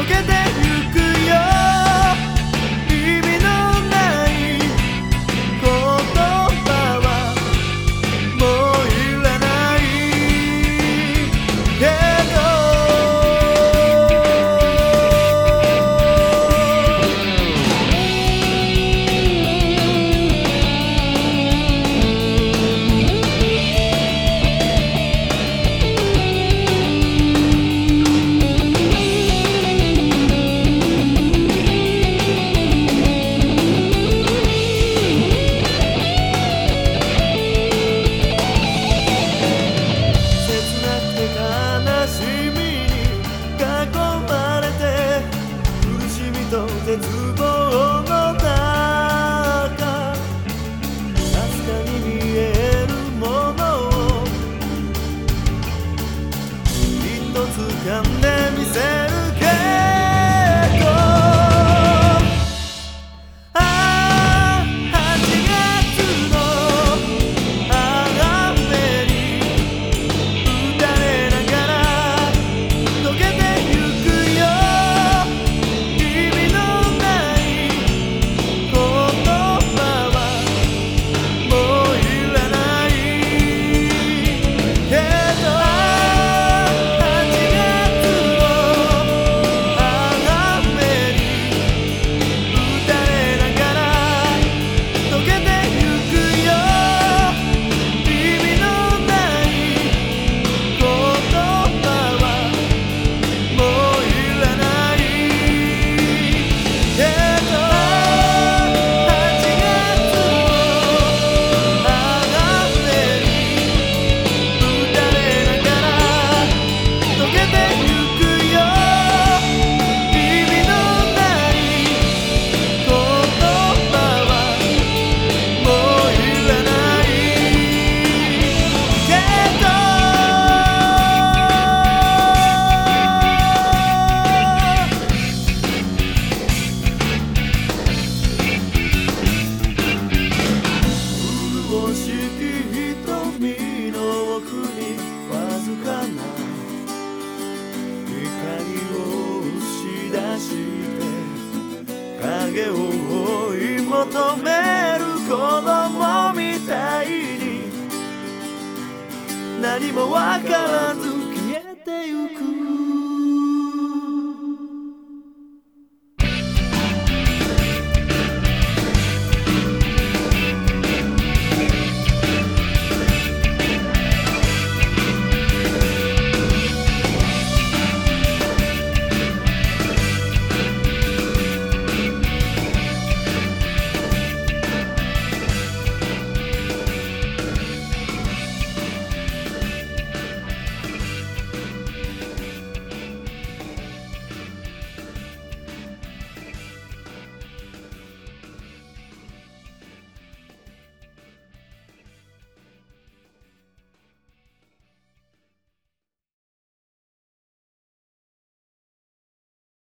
溶けてゆく影を追い求める子供みたいに何もわからず消えてゆく。